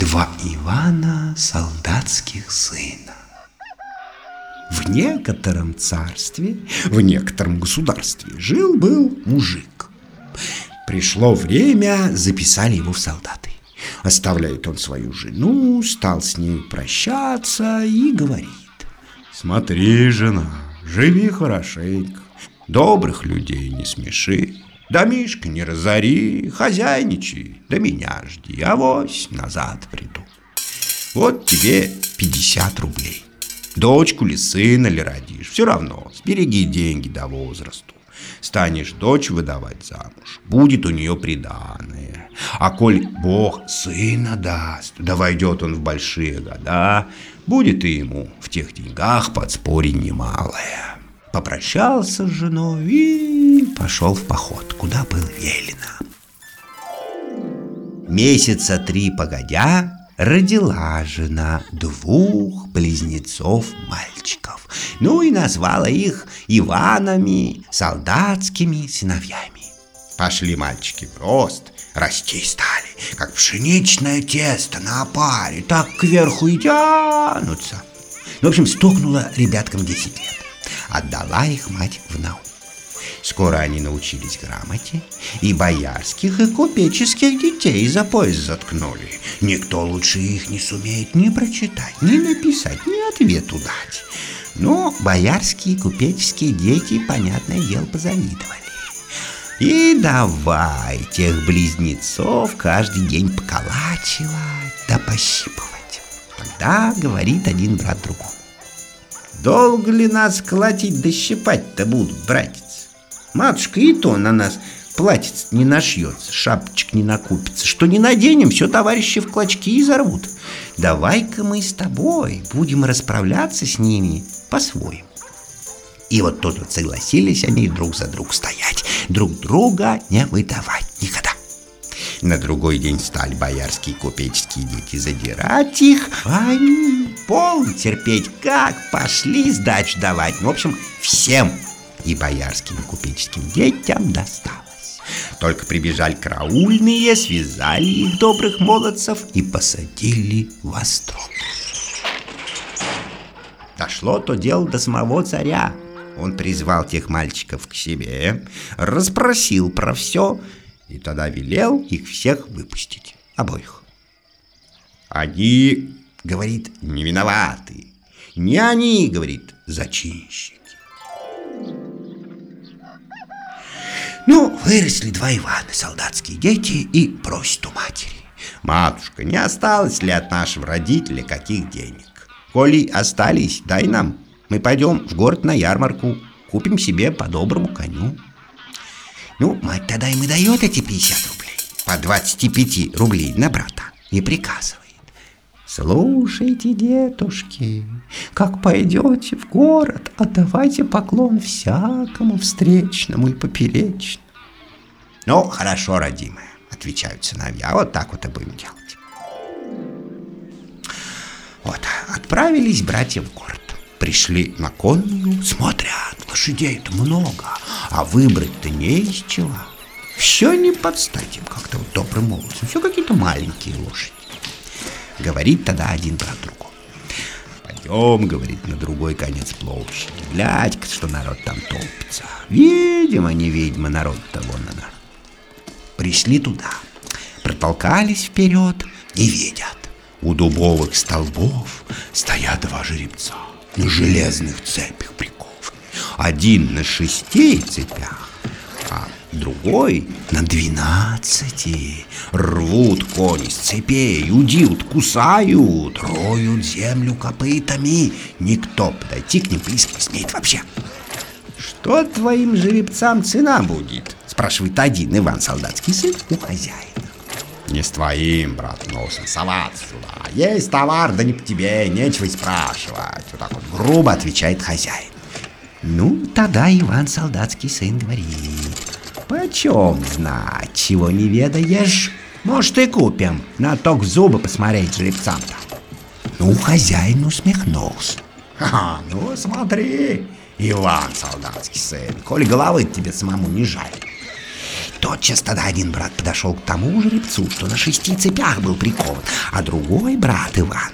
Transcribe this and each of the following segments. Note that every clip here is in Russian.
два Ивана солдатских сына. В некотором царстве, в некотором государстве жил-был мужик. Пришло время, записали его в солдаты. Оставляет он свою жену, стал с ней прощаться и говорит. Смотри, жена, живи хорошенько, добрых людей не смеши, Домишко не разори, хозяйничай, да меня жди, авось назад приду. Вот тебе 50 рублей. Дочку ли, сына ли родишь, все равно, сбереги деньги до возрасту. Станешь дочь выдавать замуж, будет у нее приданное. А коль Бог сына даст, да войдет он в большие года, будет и ему в тех деньгах подспорье немалое. Попрощался с женой и пошел в поход, куда был велено. Месяца три погодя, родила жена двух близнецов-мальчиков. Ну и назвала их Иванами, солдатскими сыновьями. Пошли мальчики в рост, расти стали, как пшеничное тесто на опаре, так кверху и тянутся. Ну, в общем, стукнуло ребяткам 10 лет. Отдала их мать в науку. Скоро они научились грамоте, и боярских, и купеческих детей за пояс заткнули. Никто лучше их не сумеет ни прочитать, ни написать, ни ответу дать. Но боярские и купеческие дети, понятное дело, позавидовали. И давай тех близнецов каждый день поколачивать да пощипывать. Тогда говорит один брат другому. Долго ли нас колотить да щипать-то будут, братец? Матушка и то на нас платьице не нашьется, шапочек не накупится. Что не наденем, все товарищи в клочки изорвут. Давай-ка мы с тобой будем расправляться с ними по-своему. И вот тут вот согласились они друг за друг стоять, друг друга не выдавать никогда. На другой день стали боярские купеческие дети задирать их, а полно терпеть, как пошли сдачу давать. В общем, всем и боярским и купеческим детям досталось. Только прибежали караульные, связали их добрых молодцев и посадили в острог. Дошло то дело до самого царя. Он призвал тех мальчиков к себе, расспросил про все и тогда велел их всех выпустить, обоих. Они, говорит, не виноваты. Не они, говорит, зачинщики. Ну, выросли два Ивана, солдатские дети, и просят у матери. Матушка, не осталось ли от нашего родителя каких денег? Коли остались, дай нам. Мы пойдем в город на ярмарку, купим себе по доброму коню. Ну, мать тогда им и дает эти 50 рублей. По 25 рублей на брата. И приказывает. Слушайте, детушки, как пойдете в город, отдавайте поклон всякому встречному и поперечному. Ну, хорошо, родимая, отвечают сыновья, вот так вот и будем делать. Вот, отправились братья в город. Пришли на конную, смотрят, лошадей-то много, а выбрать-то не из чего. Все не под стать им как-то вот добрым молодцам, все какие-то маленькие лошади. Говорит тогда один брат другому. Пойдем, говорит, на другой конец площади. глядь что народ там толпится. Видимо, невидимо, народ-то вон она. Пришли туда, протолкались вперед и видят. У дубовых столбов стоят два жеребца на железных цепях прикованы. Один на шести цепях, другой на двенадцати. Рвут кони с цепей, удьют, кусают, роют землю копытами. Никто подойти к ним близко не смеет вообще. «Что твоим жеребцам цена будет?» спрашивает один Иван Солдатский сын у хозяина. «Не с твоим, брат, носом соваться сюда. Есть товар, да не по тебе, нечего и спрашивать». Вот так вот грубо отвечает хозяин. Ну, тогда Иван Солдатский сын говорит. Почем знать, чего не ведаешь? Может, и купим, на то в зубы посмотреть жеребцам-то. Ну, хозяин усмехнулся. Ха, ну смотри, Иван, солдатский сын, коль головы тебе самому не жаль. Тотчас тогда один брат подошел к тому жеребцу, что на шести цепях был прикован, а другой брат Иван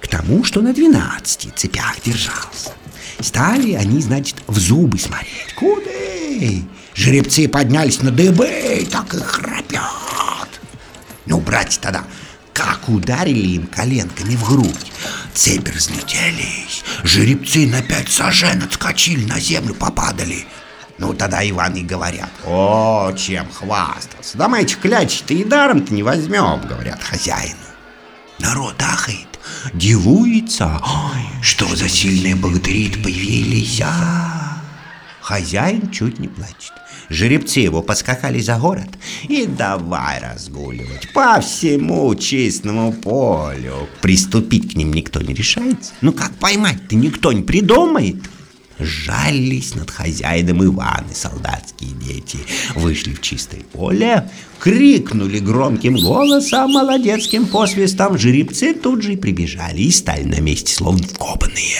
к тому, что на двенадцати цепях держался. Стали они, значит, в зубы смотреть. Куды? Жеребцы поднялись на дыбы, так и храпят. Ну, братья тогда, как ударили им коленками в грудь. Цепи разлетелись, жеребцы на пять сажен отскочили, на землю попадали. Ну, тогда Иван и говорят, о, чем хвастаться, да мы этих клячей-то и даром-то не возьмем, говорят хозяину. Народ ахает, дивуется, ой, что за сильные богатыри появились, а? Хозяин чуть не плачет. Жеребцы его поскакали за город и давай разгуливать по всему чистому полю. Приступить к ним никто не решается. Ну как поймать-то никто не придумает. Жались над хозяином Иваны солдатские дети. Вышли в чистое поле, крикнули громким голосом, молодецким посвистом. Жеребцы тут же и прибежали и стали на месте, словно вкопанные.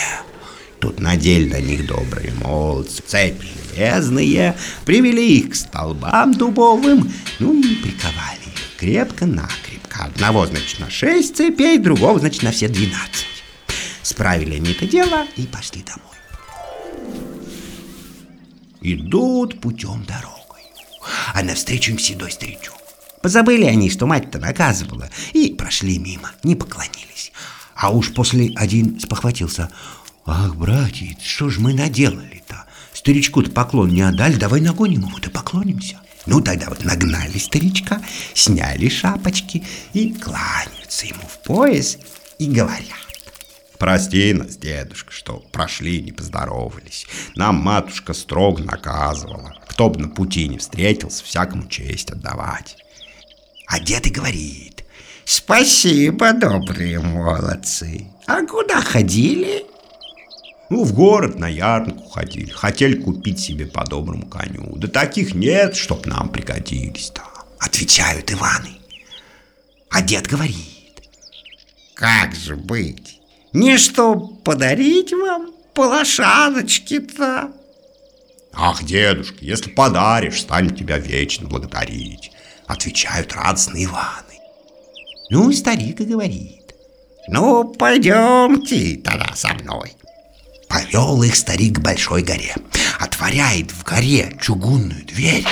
Тут надели на них добрые молодцы, цепи железные, привели их к столбам дубовым, ну приковали их крепко-накрепко. Одного, значит, на шесть цепей, другого, значит, на все двенадцать. Справили они это дело и пошли домой идут путем дорогой, а навстречу им седой старичок. Позабыли они, что мать-то наказывала, и прошли мимо, не поклонились. А уж после один спохватился. «Ах, братья, что ж мы наделали-то? Старичку-то поклон не отдали, давай нагоним его, да поклонимся». Ну, тогда вот нагнали старичка, сняли шапочки и кланяются ему в пояс и говорят. Прости нас, дедушка, что прошли, не поздоровались. Нам матушка строго наказывала. Кто бы на пути не встретился, всякому честь отдавать. А дед и говорит, спасибо, добрые молодцы. А куда ходили? Ну, в город на ярмарку ходили. Хотели купить себе по доброму коню. Да таких нет, чтоб нам пригодились-то. Отвечают Иваны. А дед говорит, как же быть? Не что подарить вам по лошадочке-то? Ах, дедушка, если подаришь, станет тебя вечно благодарить, отвечают радостные Иваны. Ну, старик и говорит. Ну, пойдемте тогда со мной. Повел их старик к большой горе, отворяет в горе чугунную дверь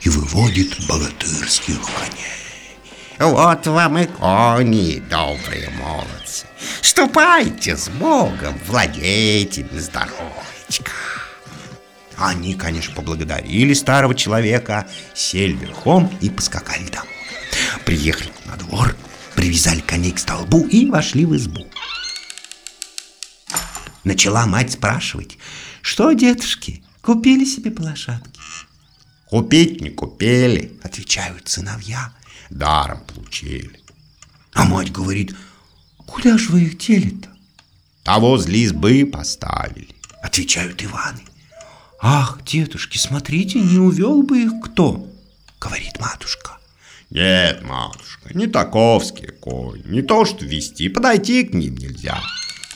и выводит богатырских коней. Вот вам и кони, добрые молодцы. Ступайте с Богом, владейте на здоровечко. Они, конечно, поблагодарили старого человека, сели верхом и поскакали домой. Приехали на двор, привязали коней к столбу и вошли в избу. Начала мать спрашивать, что, детушки, купили себе по лошадке? Купить не купили, отвечают сыновья даром получили. А мать говорит, куда же вы их дели-то? А возле избы поставили, отвечают Иваны. Ах, дедушки, смотрите, не увел бы их кто? Говорит матушка. Нет, матушка, не таковские кони, не то что вести, подойти к ним нельзя.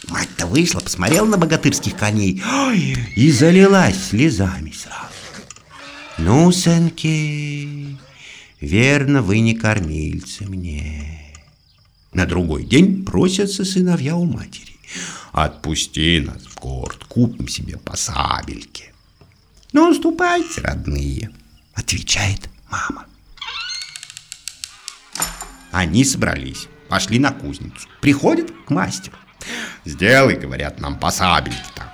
Мать-то вышла, посмотрела на богатырских коней ой, и залилась слезами сразу. Ну, сынки, Верно, вы не кормильцы мне. На другой день просятся сыновья у матери. Отпусти нас в город, купим себе по сабельке. Ну, ступайте, родные, отвечает мама. Они собрались, пошли на кузницу. Приходят к мастеру. Сделай, говорят, нам по сабельке-то.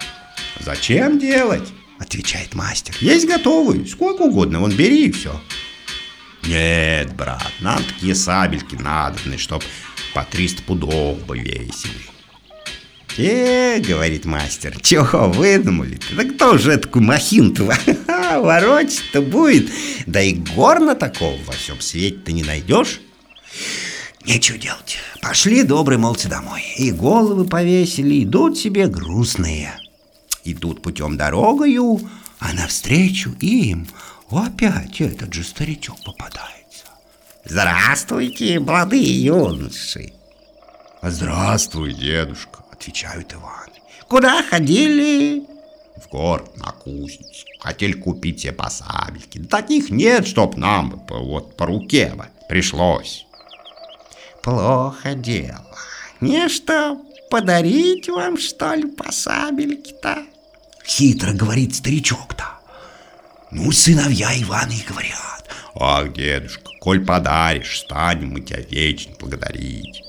Зачем делать? Отвечает мастер. Есть готовые, сколько угодно, вон бери и все. Нет, брат, нам такие сабельки надобны, чтоб по 300 пудов бы весили. Э, говорит мастер, чего выдумали-то? Да кто же такую махину-то ворочать-то будет? Да и горна такого во всем свете-то не найдешь. Нечего делать. Пошли добрые молодцы домой. И головы повесили, идут себе грустные. Идут путем дорогою, а навстречу им опять этот же старичок попадается. Здравствуйте, молодые юноши. Здравствуй, дедушка, отвечают Иваны. Куда ходили? в город на кузницу. Хотели купить себе посабельки. Таких нет, чтоб нам вот по руке бы пришлось. Плохо дело. Не что, подарить вам, что ли, посабельки-то? Хитро говорит старичок-то. Ну, сыновья Ивана и говорят. Ах, дедушка, коль подаришь, станем мы тебя вечно благодарить.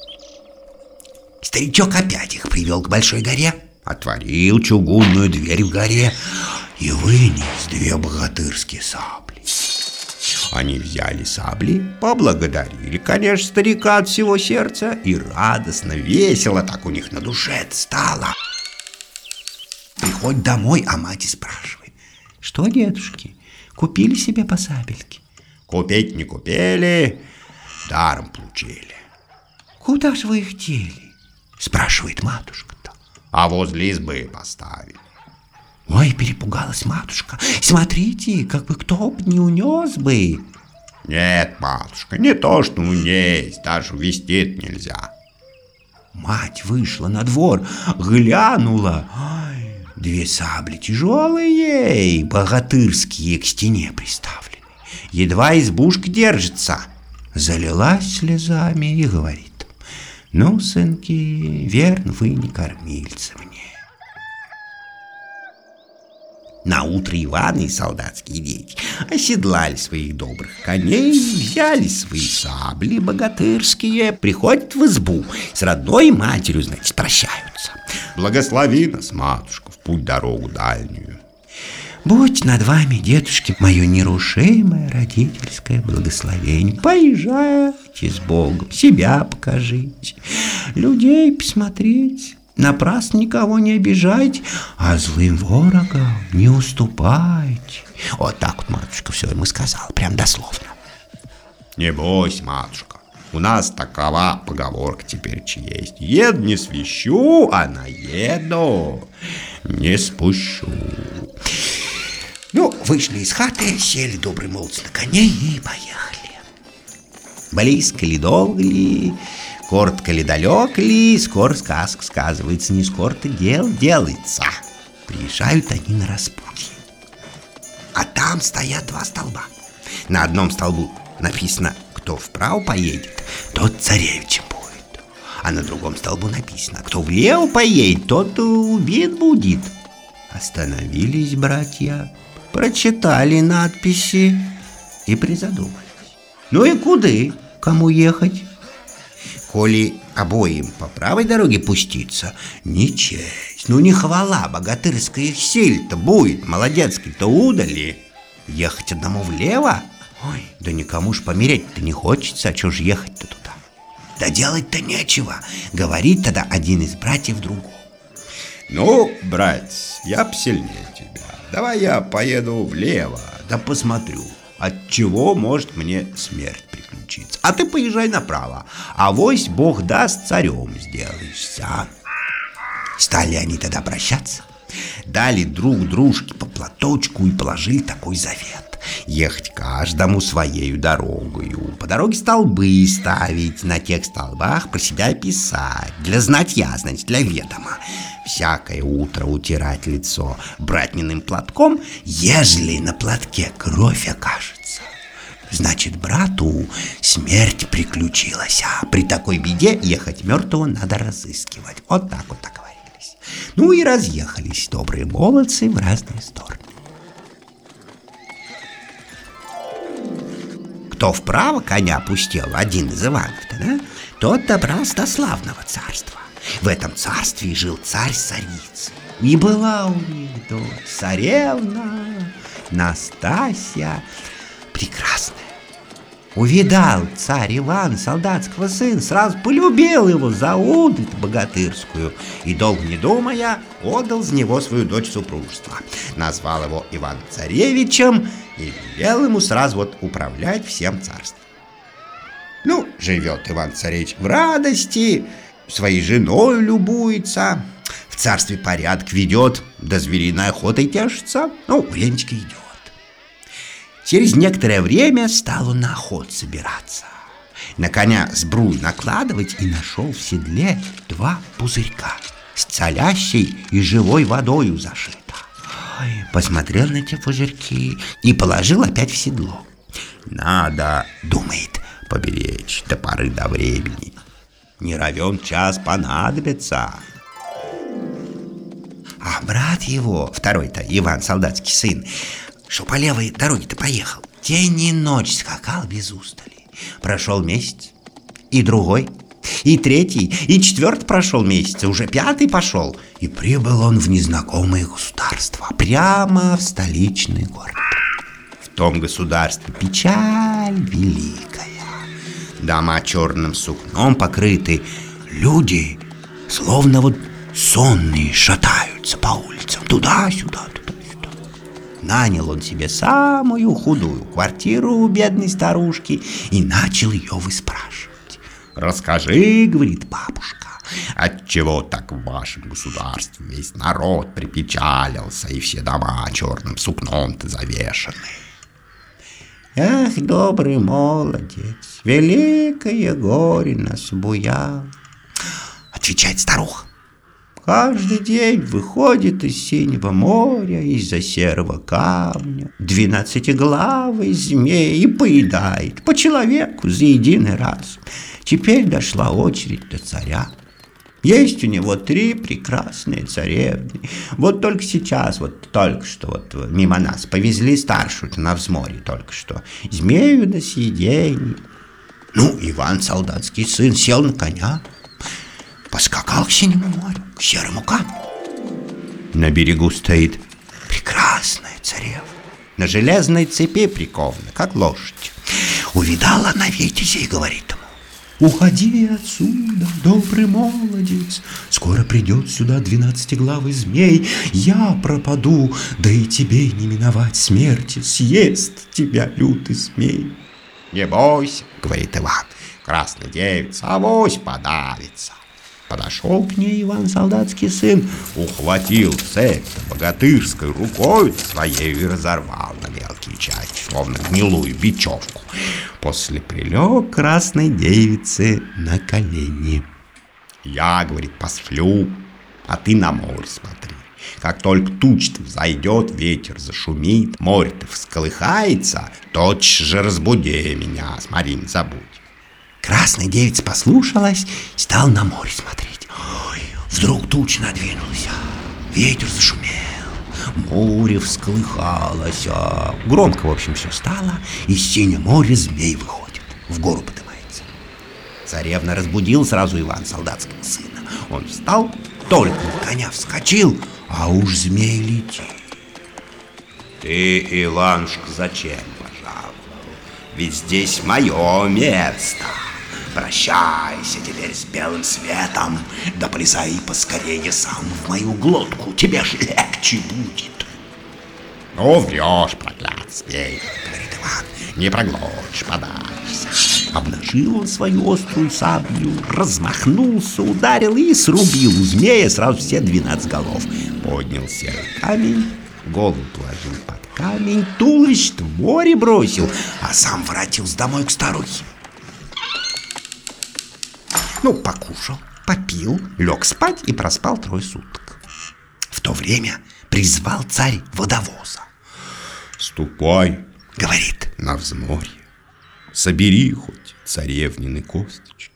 Старичок опять их привел к большой горе, отворил чугунную дверь в горе и вынес две богатырские сабли. Они взяли сабли, поблагодарили, конечно, старика от всего сердца, и радостно, весело так у них на душе стало. Приходит домой, а мать спрашивает, что, дедушки, купили себе по сабельке? Купить не купили, даром получили. Куда же вы их дели? Спрашивает матушка-то. А возле избы поставили. Ой, перепугалась матушка. Смотрите, как бы кто бы не унес бы. Нет, матушка, не то, что унесть, даже вести нельзя. Мать вышла на двор, глянула. Ой, две сабли тяжелые, богатырские к стене приставлены. Едва избушка держится. Залилась слезами и говорит. Ну, сынки, верно, вы не кормильцы мне. На утро Иван и солдатские дети оседлали своих добрых коней, взяли свои сабли богатырские, приходят в избу, с родной матерью, значит, прощаются. Благослови нас, матушка, в путь дорогу дальнюю. Будь над вами, дедушки, мое нерушимое родительское благословение. Поезжайте с Богом, себя покажите, людей посмотреть. Напрасно никого не обижайте, а злым ворогам не уступайте. Вот так вот матушка все ему сказала, прям дословно. Не бойся, матушка, у нас такова поговорка теперь есть. Еду не свищу, а наеду не спущу. Ну, вышли из хаты, сели добрые молодцы на коней и поехали. Близко ли, долго ли, Коротко ли далек ли, скоро сказка сказывается, не скоро-то дел делается. Приезжают они на распутье. А там стоят два столба. На одном столбу написано «Кто вправо поедет, тот царевичем будет». А на другом столбу написано «Кто влево поедет, тот убит будет». Остановились братья, прочитали надписи и призадумались. Ну и куды, кому ехать? Коли обоим по правой дороге пуститься, не честь, ну не хвала богатырская их силь-то будет, молодецкой-то удали. Ехать одному влево? Ой, да никому ж помереть-то не хочется, а чё ж ехать-то туда? Да делать-то нечего, говорит тогда один из братьев другому. Ну, братец, я посильнее тебя, давай я поеду влево, да посмотрю, от чего может мне смерть приключиться. А ты поезжай направо, а вось Бог даст царем сделаешься. Стали они тогда прощаться, дали друг дружке по платочку и положили такой завет. Ехать каждому своею дорогою, по дороге столбы ставить, на тех столбах про себя писать, для знатья, значит, для ведома. Всякое утро утирать лицо братниным платком, ежели на платке кровь окажется. Значит, брату смерть приключилась, а при такой беде ехать мертвого надо разыскивать. Вот так вот договорились. Ну и разъехались добрые молодцы в разные стороны. Кто вправо коня пустил, один из Иванов-то, да, тот добрался до славного царства. В этом царстве жил царь-царица. И была у них дочь, царевна Настасья прекрасная. Увидал царь Иван солдатского сына, сразу полюбил его за удаль богатырскую и, долго не думая, отдал за него свою дочь супружества. Назвал его Иван Царевичем и велел ему сразу вот управлять всем царством. Ну, живет Иван Царевич в радости, своей женой любуется, в царстве порядок ведет, да звериной охотой тешится, ну, времечко идет. Через некоторое время стал он на охот собираться. На коня сбруй накладывать и нашел в седле два пузырька с цалящей и живой водою зашито. Посмотрел на те пузырьки и положил опять в седло. Надо, думает, поберечь до поры до времени. Не равен час понадобится. А брат его, второй-то, Иван, солдатский сын, что по левой дороге-то поехал, день и ночь скакал без устали. Прошел месяц, и другой, и третий, и четвертый прошел месяц, уже пятый пошел. И прибыл он в незнакомое государство, прямо в столичный город. В том государстве печаль великая. Дома черным сукном покрыты, люди словно вот сонные шатаются по улицам туда-сюда, туда-сюда. Нанял он себе самую худую квартиру у бедной старушки и начал ее выспрашивать. «Расскажи, — говорит бабушка, — отчего так в вашем государстве весь народ припечалился и все дома черным сукном-то завешаны?» Ах, добрый молодец, великое горе нас буял. Отвечает старуха. Каждый день выходит из синего моря, из-за серого камня, двенадцатиглавый змей и поедает по человеку за единый раз. Теперь дошла очередь до царя. Есть у него три прекрасные царевны. Вот только сейчас, вот только что вот мимо нас повезли старшую на взморье только что. Змею на съедение. Ну, Иван, солдатский сын, сел на коня, поскакал к синему морю, к серому камню. На берегу стоит прекрасная царевна. На железной цепи прикована, как лошадь. Увидала она Витязя и говорит ему, Уходи отсюда, добрый молодец, Скоро придет сюда двенадцатиглавый змей, Я пропаду, да и тебе не миновать смерти, Съест тебя лютый змей. Не бойся, говорит Иван, красная девица, авось подавится. Подошел к ней Иван, солдатский сын, ухватил цепь богатырской рукой своей и разорвал на мелкие части, словно гнилую бечевку. После прилег красной девицы на колени. Я, говорит, посплю, а ты на море смотри. Как только туч-то взойдет, ветер зашумит, море-то всколыхается, тотчас же разбуди меня, смотри, не забудь. Красная девица послушалась, стал на море смотреть. Ой, вдруг туч надвинулся, ветер зашумел, море всколыхалось, а громко, в общем, все стало, и с синего моря змей выходит, в гору поднимается. Царевна разбудил сразу Иван солдатского сына. Он встал, только на коня вскочил, а уж змей летит. Ты, Иванушка, зачем пожаловал? Ведь здесь мое место. Прощайся теперь с белым светом, да полезай поскорее сам в мою глотку, тебе ж легче будет. Ну, врешь, проклятый змей, говорит Иван, не проглотишь, подашься. Обнажил он свою острую саблю, размахнулся, ударил и срубил у змея сразу все двенадцать голов. Поднял серый камень, голову положил под камень, туловище в море бросил, а сам воротился домой к старухе. Ну, покушал, попил, лег спать и проспал трое суток. В то время призвал царь водовоза. «Ступай, — говорит, — на взморье, собери хоть царевнины косточки».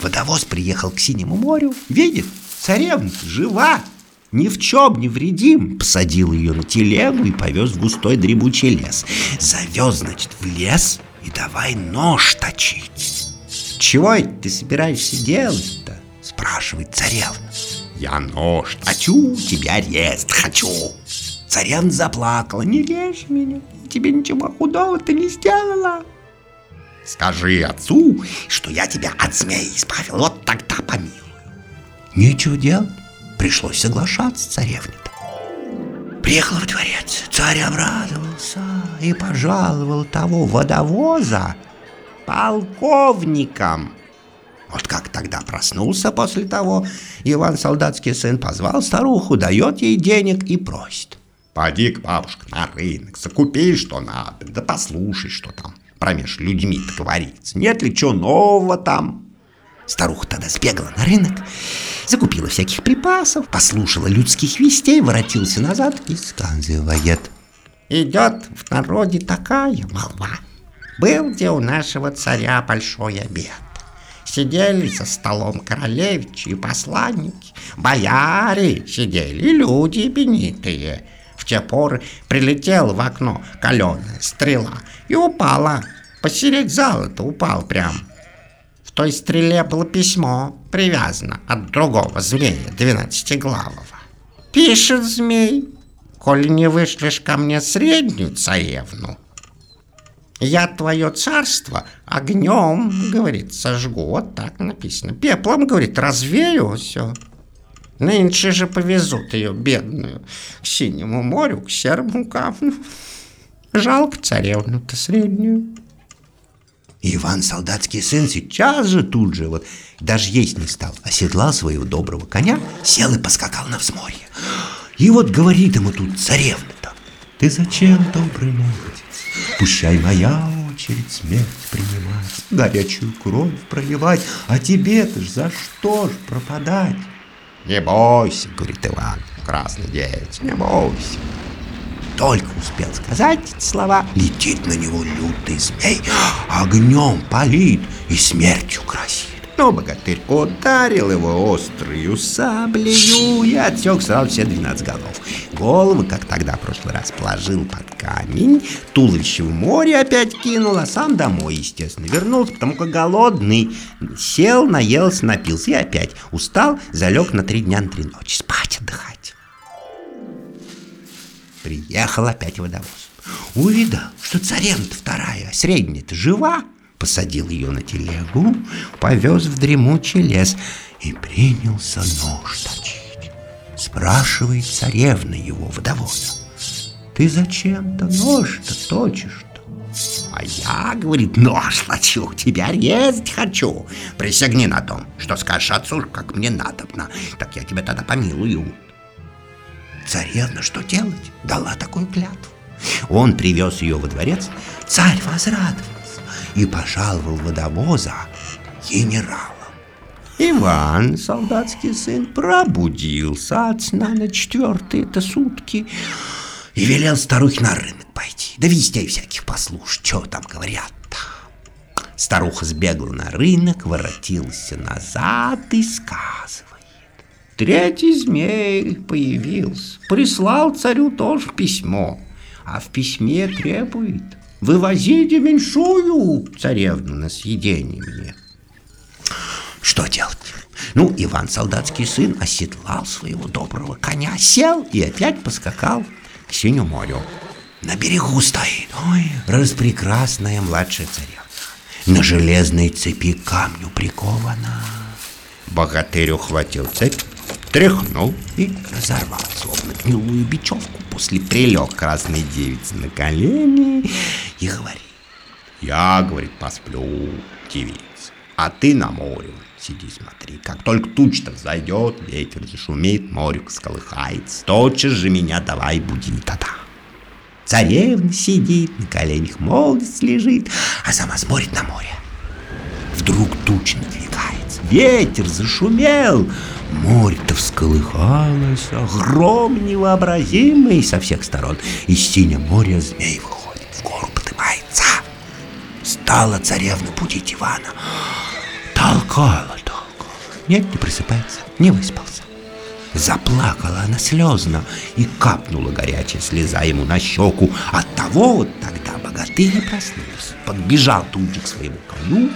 Водовоз приехал к Синему морю, видит, царевна жива, ни в чем не вредим. Посадил ее на телегу и повез в густой дребучий лес. Завез, значит, в лес и давай нож точить. Чего это ты собираешься делать-то? Спрашивает царевна. Я нож точу, тебя резать хочу. Царевна заплакала. Не режь меня, тебе ничего худого ты не сделала. Скажи отцу, что я тебя от змеи избавил, вот тогда помилую. Нечего делать, пришлось соглашаться царевне-то. Приехала в дворец, царь обрадовался и пожаловал того водовоза полковником. Вот как тогда проснулся после того, Иван солдатский сын позвал старуху, дает ей денег и просит. Поди к бабушке на рынок, закупи, что надо, да послушай, что там промеж людьми-то говорится. Нет ли чего нового там? Старуха тогда сбегала на рынок, закупила всяких припасов, послушала людских вестей, воротился назад и сказывает. Идет в народе такая молва. Был где у нашего царя большой обед. Сидели за столом королевичи и посланники, бояре сидели, люди именитые. В те поры прилетела в окно каленая стрела и упала. Посередь зала-то упал прям той стреле было письмо, привязано от другого змея, двенадцатиглавого. Пишет змей, коли не вышлешь ко мне среднюю царевну, я твое царство огнем, говорит, сожгу, вот так написано. Пеплом, говорит, развею все. Нынче же повезут ее, бедную, к синему морю, к серому камню. Жалко царевну-то среднюю. Иван, солдатский сын, сейчас же тут же, вот даже есть не стал, оседлал своего доброго коня, сел и поскакал на взморье. И вот говорит ему тут царевна-то, ты зачем, добрый молодец, пущай моя очередь смерть принимать, горячую кровь проливать, а тебе-то ж за что ж пропадать? Не бойся, говорит Иван, красный девиц, не бойся. Только успел сказать эти слова, летит на него лютый змей, огнем палит и смертью красит. Но богатырь ударил его острую саблею и отсек сразу все 12 голов. Головы, как тогда в прошлый раз, положил под камень, туловище в море опять кинул, а сам домой, естественно, вернулся, потому как голодный. Сел, наелся, напился и опять устал, залег на три дня, на три ночи. Спать, отдыхать. Приехал опять водовоз. Увидал, что царевна вторая, средняя-то жива, посадил ее на телегу, повез в дремучий лес и принялся нож точить. Спрашивает царевна его водовоза. Ты зачем-то нож-то точишь-то? А я, говорит, нож точу, тебя резать хочу. Присягни на том, что скажешь отцу, как мне надобно, так я тебя тогда помилую. Царевна что делать? Дала такую клятву. Он привез ее во дворец, царь возрадовался и пожаловал водовоза генералом. Иван, солдатский сын, пробудился от сна на четвертые-то сутки и велел старухе на рынок пойти, да вестей всяких послушать, что там говорят-то. Старуха сбегла на рынок, воротилась назад и сказывает. Третий змей появился, прислал царю тоже письмо, а в письме требует «Вывозите меньшую царевну на съедение мне». Что делать? Ну, Иван, солдатский сын, оседлал своего доброго коня, сел и опять поскакал к Синему морю. На берегу стоит, ой, распрекрасная младшая царевна. На железной цепи камню прикована. Богатырь ухватил цепь, тряхнул и разорвал, словно гнилую бечевку. После прилег красной девицы на колени и говорит. Я, говорит, посплю, девица, а ты на море сиди, смотри. Как только туча зайдет, ветер зашумит, море сколыхается, тотчас же меня давай буди тогда. Царевна сидит, на коленях молодец лежит, а сама смотрит на море. Вдруг туча надвигается, ветер зашумел, Море-то всколыхалось, огром невообразимый со всех сторон. Из синего моря змей выходит, в гору поднимается. Стала царевна будить Ивана. Толкала, толкала. Нет, не просыпается, не выспался. Заплакала она слезно и капнула горячая слеза ему на щеку. От того вот тогда богатырь проснулся, подбежал тут к своему коню,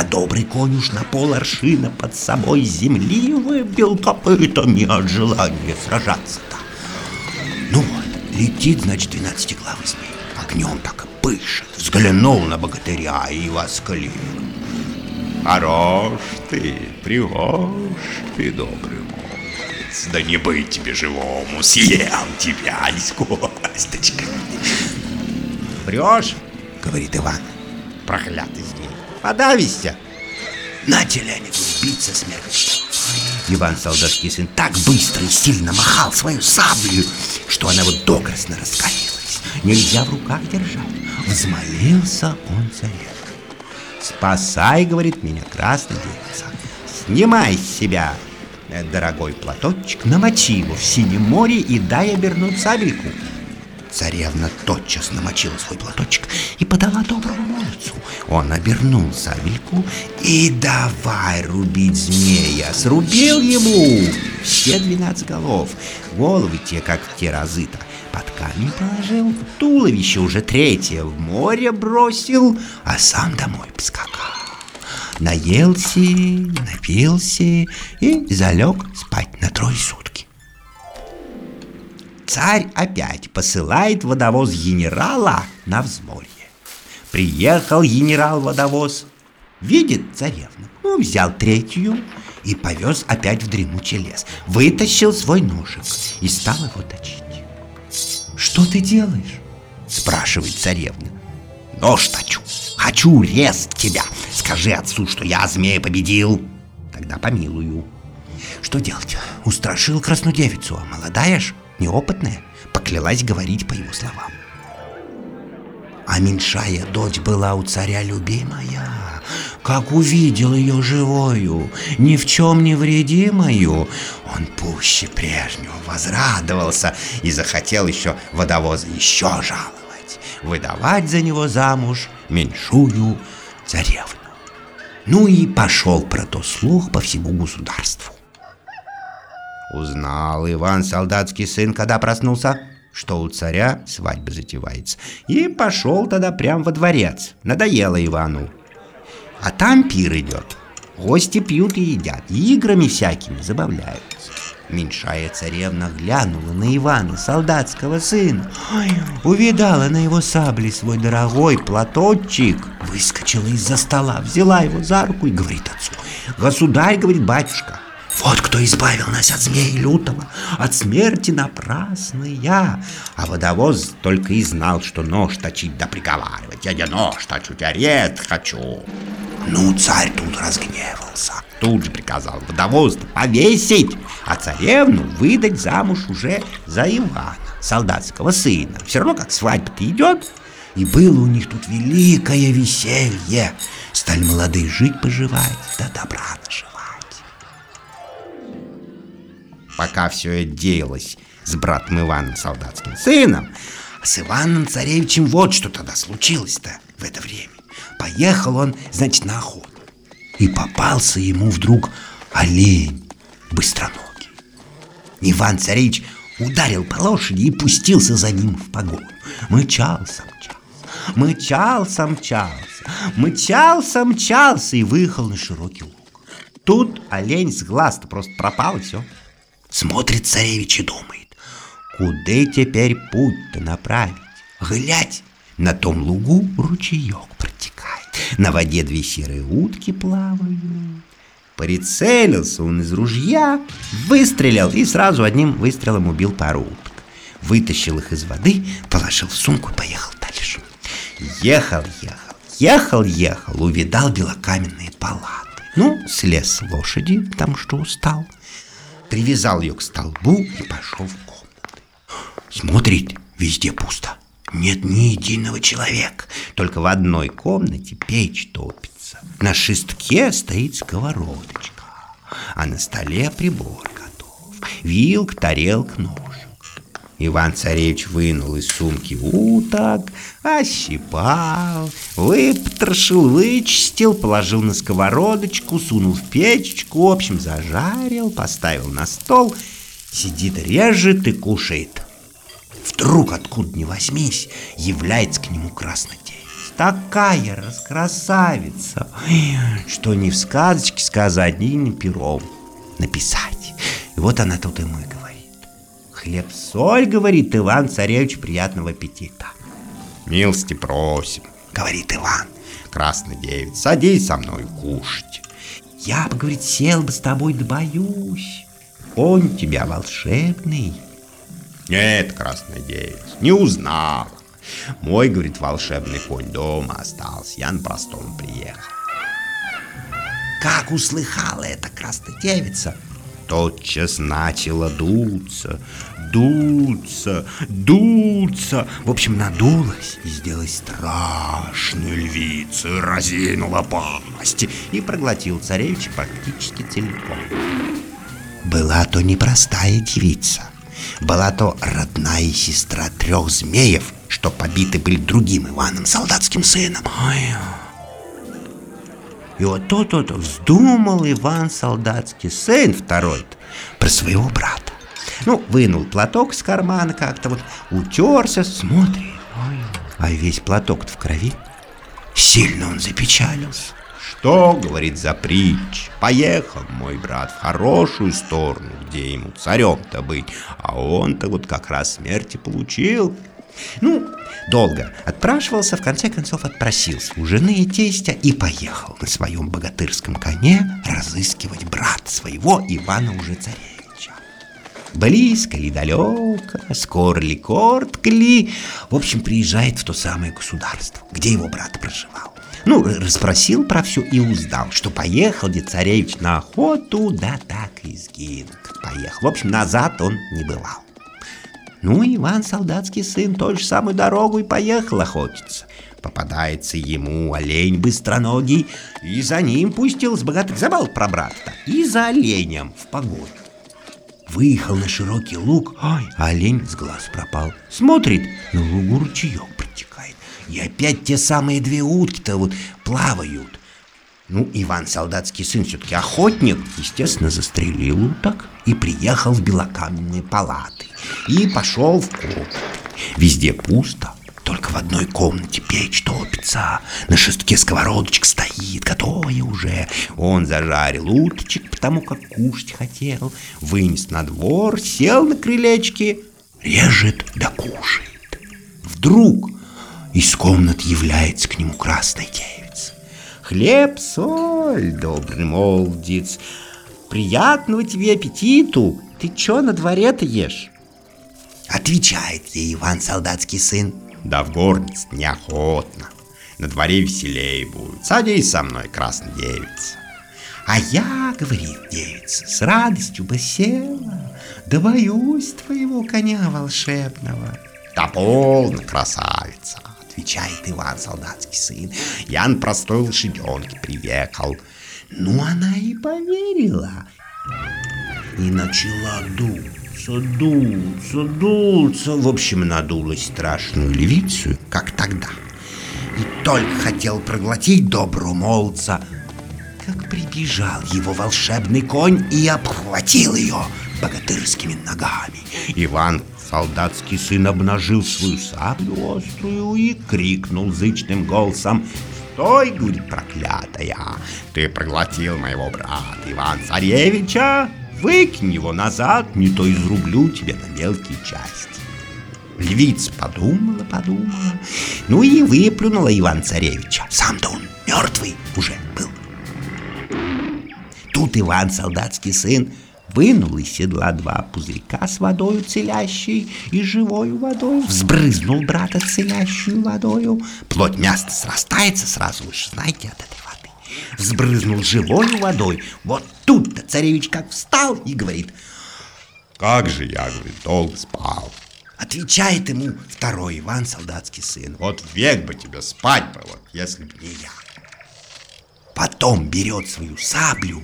а добрый конь уж на пол аршина под собой земли выбил копытами от желания сражаться-то. Ну вот, летит, значит, двенадцатиглавый змей, огнем так и пышет, взглянул на богатыря и воскликнул. Хорош ты, пригож ты, добрый молодец, да не быть тебе живому, съел тебя с косточкой. Врешь, говорит Иван, проклятый змей подавишься. Начали они тут биться смерть. Иван солдатский сын так быстро и сильно махал свою саблю, что она вот докрасно раскалилась. Нельзя в руках держать. Взмолился он царевну. Спасай, говорит меня красная девица. Снимай с себя э, дорогой платочек, намочи его в синем море и дай обернуть сабельку. Царевна тотчас намочила свой платочек и подала доброму молодцу. Он обернул сабельку и давай рубить змея. Срубил ему все двенадцать голов. Головы те, как те разыто. Под камень положил, туловище уже третье в море бросил, а сам домой поскакал. Наелся, напился и залег спать на трое сутки. Царь опять посылает водовоз генерала на взморье. Приехал генерал-водовоз, видит царевну, ну, взял третью и повез опять в дремучий лес. Вытащил свой ножик и стал его точить. «Что ты делаешь?» – спрашивает царевна. «Нож точу, хочу резать тебя. Скажи отцу, что я змея победил, тогда помилую». Что делать? Устрашил красную девицу, а молодая ж, неопытная, поклялась говорить по его словам. А меньшая дочь была у царя любимая. Как увидел ее живою, ни в чем не вредимою, он пуще прежнего возрадовался и захотел еще водовоза еще жаловать, выдавать за него замуж меньшую царевну. Ну и пошел про то слух по всему государству. Узнал Иван, солдатский сын, когда проснулся, что у царя свадьба затевается. И пошел тогда прямо во дворец. Надоело Ивану. А там пир идет. Гости пьют и едят, играми всякими забавляются. Меньшая царевна глянула на Ивана, солдатского сына. Ой, увидала на его сабле свой дорогой платочек. Выскочила из-за стола, взяла его за руку и говорит отцу. «Государь, — говорит батюшка, — вот кто избавил нас от змеи лютого, от смерти напрасной я. А водовоз только и знал, что нож точить да приговаривать. Я не нож точу, я ред хочу. Ну, царь тут разгневался. Тут же приказал водовоз повесить, а царевну выдать замуж уже за Ивана, солдатского сына. Все равно как свадьба-то идет. И было у них тут великое веселье. Стали молодые жить-поживать, да добра наживать. Пока все это делалось с братом Иваном, солдатским сыном, а с Иваном Царевичем вот что тогда случилось-то в это время. Поехал он, значит, на охоту. И попался ему вдруг олень быстроногий. Иван Царевич ударил по лошади и пустился за ним в погоню. Мчался, мчался, мчался, мчался, мчался, мчался и выехал на широкий луг. Тут олень с глаз-то просто пропал и все. Смотрит царевич и думает, куда теперь путь-то направить? Глядь, на том лугу ручеек протекает, на воде две серые утки плавают. Прицелился он из ружья, выстрелил и сразу одним выстрелом убил пару уток. Вытащил их из воды, положил в сумку и поехал дальше. Ехал, ехал, ехал, ехал, увидал белокаменные палаты. Ну, слез с лошади, потому что устал, привязал ее к столбу и пошел в комнаты. Смотрит, везде пусто. Нет ни единого человека. Только в одной комнате печь топится. На шестке стоит сковородочка, а на столе прибор готов. Вилк, тарелка, ножик. Иван-царевич вынул из сумки уток, ощипал, выпотрошил, вычистил, положил на сковородочку, сунул в печечку, в общем, зажарил, поставил на стол, сидит, режет и кушает. Вдруг, откуда ни возьмись, является к нему красный девица. Такая раскрасавица, что ни в сказочке сказать, ни на пером написать. И вот она тут и говорит. Хлеб-соль, говорит Иван Царевич, приятного аппетита. Милости просим, Говорит Иван. красная девица, садись со мной кушать. Я бы, говорит, сел бы с тобой, да боюсь. Он тебя волшебный. Нет, красная девица, не узнала. Мой, говорит, волшебный конь дома остался, я на простом приехал. Как услыхала эта красная девица, Тотчас начала дуться, дуться, дуться. В общем, надулась и сделалась страшной львицей, разинула пасть и проглотил царевич практически целиком. Была то непростая девица, была то родная сестра трех змеев, что побиты были другим Иваном, солдатским сыном. Ой, и вот то-то вздумал Иван солдатский сын второй про своего брата. Ну, вынул платок с кармана как-то вот, утерся, смотрит. А весь платок в крови. Сильно он запечалился. Что, говорит, за притч? Поехал мой брат в хорошую сторону, где ему царем-то быть, а он-то вот как раз смерти получил. Ну, долго отпрашивался, в конце концов отпросился у жены и тестя и поехал на своем богатырском коне разыскивать брата своего Ивана уже царевича. Близко ли далеко, скоро ли коротко ли, в общем, приезжает в то самое государство, где его брат проживал. Ну, расспросил про все и узнал, что поехал дед царевич на охоту, да так и сгинул. Поехал. В общем, назад он не бывал. Ну, Иван, солдатский сын, той же самую дорогу и поехал охотиться. Попадается ему олень быстроногий, и за ним пустился богатырь, забыл про брата, и за оленем в погоню. Выехал на широкий луг, ой, а олень с глаз пропал. Смотрит, на лугу ручеек протекает. И опять те самые две утки-то вот плавают. Ну, Иван, солдатский сын, все-таки охотник, естественно, застрелил уток и приехал в белокаменные палаты. И пошел в комнаты. Везде пусто, только в одной комнате печь топится, на шестке сковородочка стоит, готовая уже. Он зажарил уточек, потому как кушать хотел, вынес на двор, сел на крылечке, режет да кушает. Вдруг из комнат является к нему красный девица. Хлеб, соль, добрый молодец. Приятного тебе аппетиту. Ты чё на дворе-то ешь? Отвечает ей Иван солдатский сын. Да в горнице неохотно. На дворе веселее будет. Садись со мной, красная девица. А я, говорит девица, с радостью бы села, да боюсь твоего коня волшебного. Да полно, красавица отвечает Иван, солдатский сын. Я на простой лошаденке приехал. Ну, она и поверила. И начала дуться, дуться, дуться. В общем, надулась страшную львицу, как тогда. И только хотел проглотить доброго молодца, как прибежал его волшебный конь и обхватил ее богатырскими ногами. Иван Солдатский сын обнажил свою саблю острую и крикнул зычным голосом «Стой, — говорит проклятая, — ты проглотил моего брата Иван-Царевича, выкинь его назад, не то изрублю тебя на мелкие части». Львица подумала, подумала, ну и выплюнула Иван-Царевича. Сам-то он мертвый уже был. Тут Иван, солдатский сын, вынул из седла два пузырька с водою целящей и живою водой, взбрызнул брата целящую водою. Плоть мяса срастается сразу, вы знаете, от этой воды. Взбрызнул живою водой. Вот тут-то царевич как встал и говорит, «Как же я, говорит, долго спал». Отвечает ему второй Иван, солдатский сын. Вот век бы тебе спать было, если бы не я. Потом берет свою саблю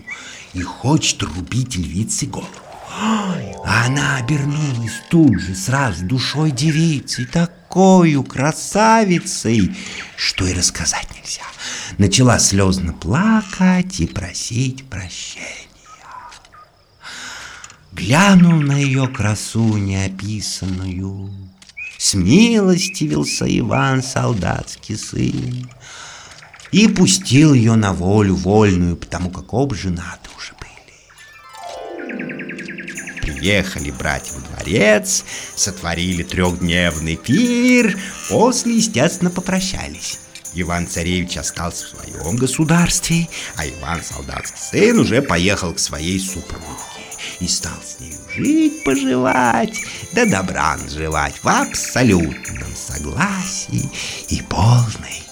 и хочет рубить львице голову. Она обернулась тут же, сразу душой девицей, такой красавицей, что и рассказать нельзя. Начала слезно плакать и просить прощения. Глянул на ее красу неописанную, Смилостивился Иван, солдатский сын, и пустил ее на волю вольную, потому как оба женаты уже. Приехали братья во дворец, сотворили трехдневный пир, после, естественно, попрощались. Иван-царевич остался в своем государстве, а Иван, солдатский сын, уже поехал к своей супруге и стал с ней жить, поживать, да добра наживать в абсолютном согласии и полной